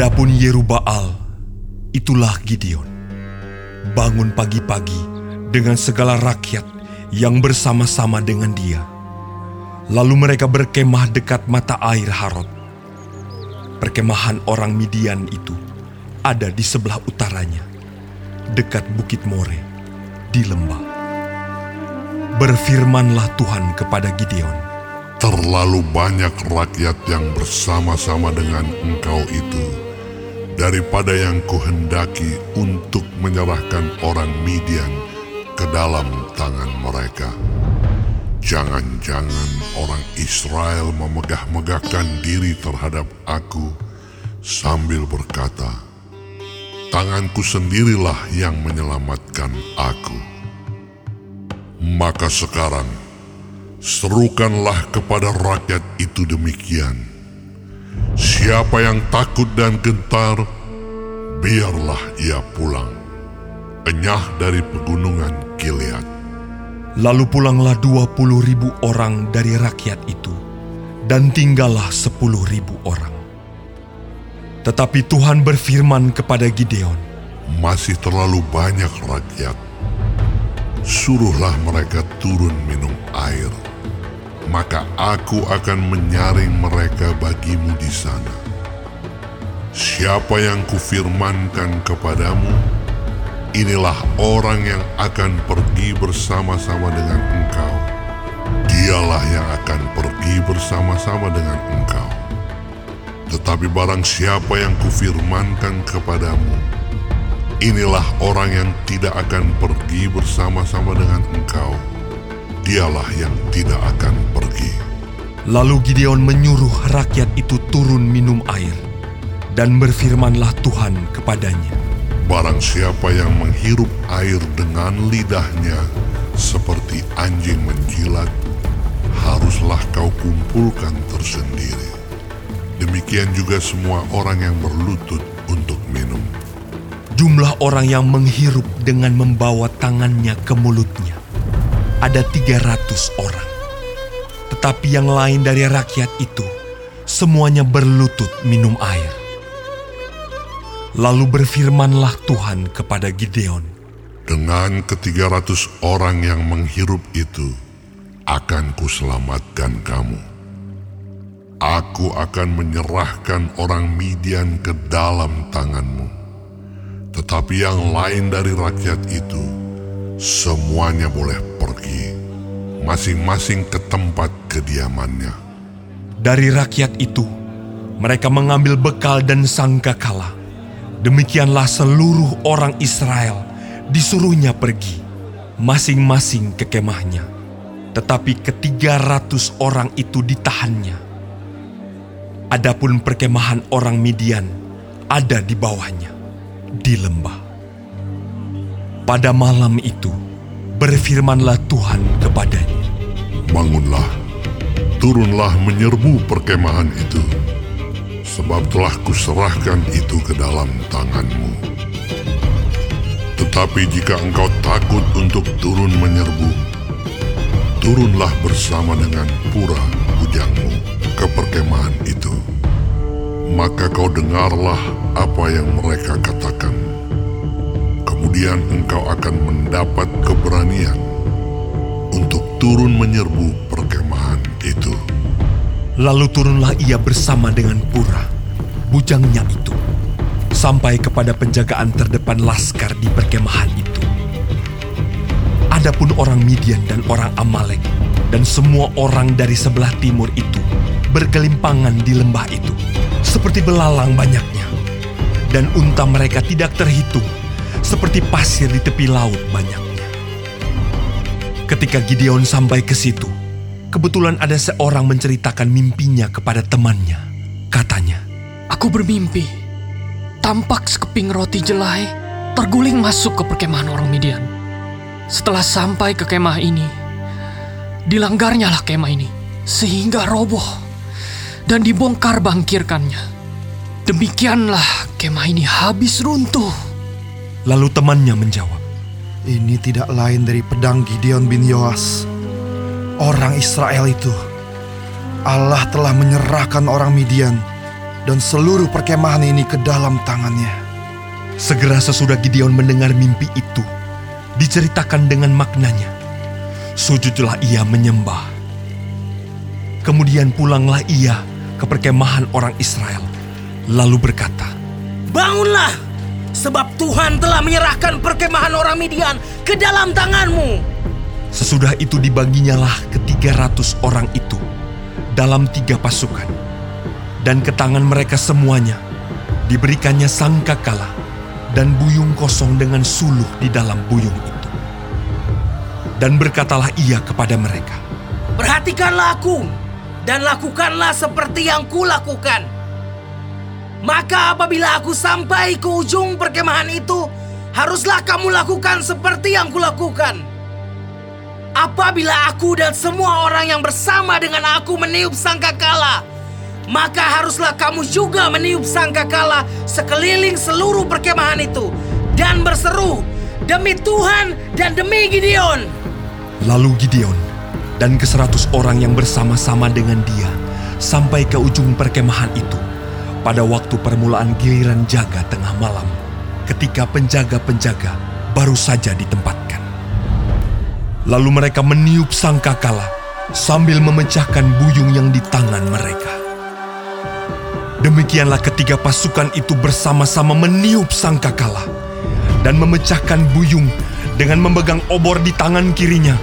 Adapun Yerubaal, itulah Gideon. Bangun pagi-pagi dengan segala rakyat yang bersama-sama dengan dia. Lalu mereka berkemah dekat mata air Harod. Perkemahan orang Midian itu ada di sebelah utaranya, dekat Bukit More, di lembah. Berfirmanlah Tuhan kepada Gideon, Terlalu banyak rakyat yang bersama-sama dengan engkau itu daripada yang kuhendaki untuk menyerahkan orang Midian ke dalam tangan mereka. Jangan-jangan orang Israel memegah-megahkan diri terhadap aku sambil berkata, Tanganku sendirilah yang menyelamatkan aku. Maka sekarang, serukanlah kepada rakyat itu demikian. Siapa yang takut dan gentar, biarlah ia pulang. Enyah dari pegunungan Gilead. Lalu pulanglah dua puluh ribu orang dari rakyat itu, dan tinggallah sepuluh ribu orang. Tetapi Tuhan berfirman kepada Gideon, Masih terlalu banyak rakyat. Suruhlah mereka turun minum air. Maka aku akan menyaring mereka bagimu di sana. Siapa yang kufirmankan kepadamu, inilah orang yang akan pergi bersama-sama dengan engkau. Dialah yang akan pergi bersama-sama dengan engkau. Tetapi barang siapa yang kufirmankan kepadamu, inilah orang yang tidak akan pergi bersama-sama dengan engkau. Dialah yang tidak akan pergi. Lalu Gideon menyuruh rakyat itu turun minum air, dan berfirmanlah Tuhan kepadanya, Barang siapa yang menghirup air dengan lidahnya seperti anjing menjilat, haruslah kau kumpulkan tersendiri. Demikian juga semua orang yang berlutut untuk minum. Jumlah orang yang menghirup dengan membawa tangannya ke mulutnya ada 300 orang. Tetapi yang lain dari rakyat itu semuanya berlutut minum air. Lalu berfirmanlah Tuhan kepada Gideon, Dengan ketiga ratus orang yang menghirup itu, akan kuselamatkan kamu. Aku akan menyerahkan orang Midian ke dalam tanganmu. Tetapi yang lain dari rakyat itu, semuanya boleh pergi, masing-masing ke tempat kediamannya. Dari rakyat itu, mereka mengambil bekal dan sangkakala. Demikianlah seluruh orang Israel disuruhnya pergi, masing-masing ke kemahnya. Tetapi ketiga ratus orang itu ditahannya. Adapun perkemahan orang Midian ada di bawahnya, di lembah. Pada malam itu, berfirmanlah Tuhan kepadanya. Bangunlah, turunlah menyerbu perkemahan itu, sebab telah kuserahkan itu ke dalam tanganmu. Tetapi jika engkau takut untuk turun menyerbu, turunlah bersama dengan pura bujangmu ke perkemahan itu. Maka kau dengarlah apa yang mereka katakan. Kemudian engkau akan mendapat keberanian untuk turun menyerbu. Lalu turunlah ia bersama dengan pura, bujangnya itu, sampai kepada penjagaan terdepan laskar di perkemahan itu. Adapun orang Midian dan orang Amalek dan semua orang dari sebelah timur itu bergelimpangan di lembah itu, seperti belalang banyaknya. Dan unta mereka tidak terhitung, seperti pasir di tepi laut banyaknya. Ketika Gideon sampai ke situ, kebetulan ada seorang menceritakan mimpinya kepada temannya. Katanya, Aku bermimpi. Tampak sekeping roti jelai terguling masuk ke perkemahan orang Midian. Setelah sampai ke kemah ini, dilanggarnyalah kemah ini sehingga roboh dan dibongkar bangkirkannya. Demikianlah kemah ini habis runtuh. lalu temannya menjawab, Ini tidak lain dari pedang Gideon bin Yoas. Orang Israel itu. Allah telah menyerahkan orang Midian dan seluruh perkemahan ini ke dalam tangannya. Segera sesudah Gideon mendengar mimpi itu, diceritakan dengan maknanya. Sujudlah ia menyembah. Kemudian pulanglah ia ke perkemahan orang Israel, lalu berkata, Bangunlah, sebab Tuhan telah menyerahkan perkemahan orang Midian ke dalam tanganmu. Sesudah itu dibaginyalah ke tiga ratus orang itu dalam tiga pasukan. Dan ke tangan mereka semuanya diberikannya sangkakala dan buyung kosong dengan suluh di dalam buyung itu. Dan berkatalah ia kepada mereka, Perhatikanlah aku dan lakukanlah seperti yang kulakukan. Maka apabila aku sampai ke ujung perkemahan itu, haruslah kamu lakukan seperti yang kulakukan. Apabila aku dan semua orang yang bersama dengan aku meniup sangkakala, maka haruslah kamu juga meniup sangkakala sekeliling seluruh perkemahan itu dan berseru, demi Tuhan dan demi Gideon. Lalu Gideon dan ke seratus orang yang bersama-sama dengan dia sampai ke ujung perkemahan itu pada waktu permulaan giliran jaga tengah malam ketika penjaga-penjaga baru saja ditempatkan. Lalu mereka meniup sangkakala sambil memecahkan buyung yang di tangan mereka. Demikianlah ketiga pasukan itu bersama-sama meniup sangkakala dan memecahkan buyung dengan memegang obor di tangan kirinya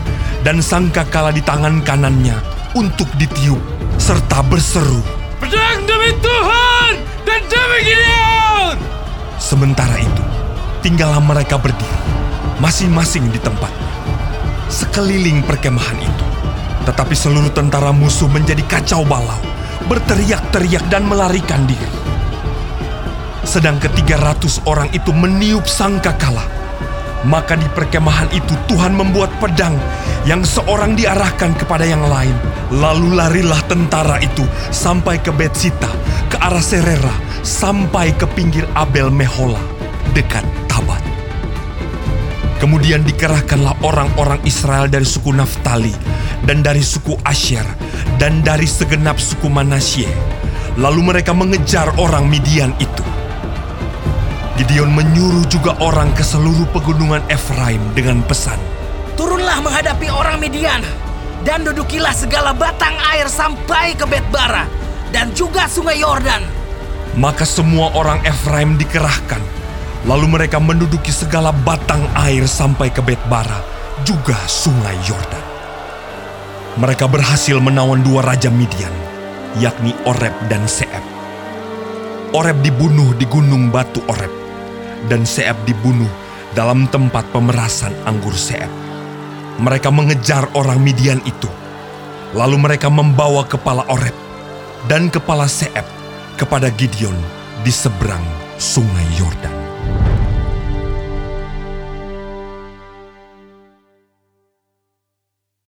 dan sangkakala di tangan kanannya untuk ditiup serta berseru. Pedang demi Tuhan dan demi Gideon! Sementara itu, tinggallah mereka berdiri, masing-masing di tempatnya, sekeliling perkemahan itu. Tetapi seluruh tentara musuh menjadi kacau balau, berteriak-teriak dan melarikan diri. Sedang ketiga ratus orang itu meniup sangkakala. Maka di perkemahan itu Tuhan membuat pedang yang seorang diarahkan kepada yang lain. Lalu larilah tentara itu sampai ke Betsita, ke arah Serera, sampai ke pinggir Abel Mehola, dekat. Kemudian dikerahkanlah orang-orang Israel dari suku Naftali, dan dari suku Asher, dan dari segenap suku Manasye. Lalu mereka mengejar orang Midian itu. Gideon menyuruh juga orang ke seluruh pegunungan Efraim dengan pesan, Turunlah menghadapi orang Midian dan dudukilah segala batang air sampai ke Betbara dan juga sungai Yordan. Maka semua orang Efraim dikerahkan, lalu mereka menduduki segala batang air sampai ke Betbara, juga sungai Yordan. Mereka berhasil menawan dua raja Midian, yakni Oreb dan Seeb. Oreb dibunuh di gunung batu Oreb, dan Seeb dibunuh dalam tempat pemerasan anggur Seeb. Mereka mengejar orang Midian itu, lalu mereka membawa kepala Oreb dan kepala Seeb kepada Gideon di seberang sungai Yordan.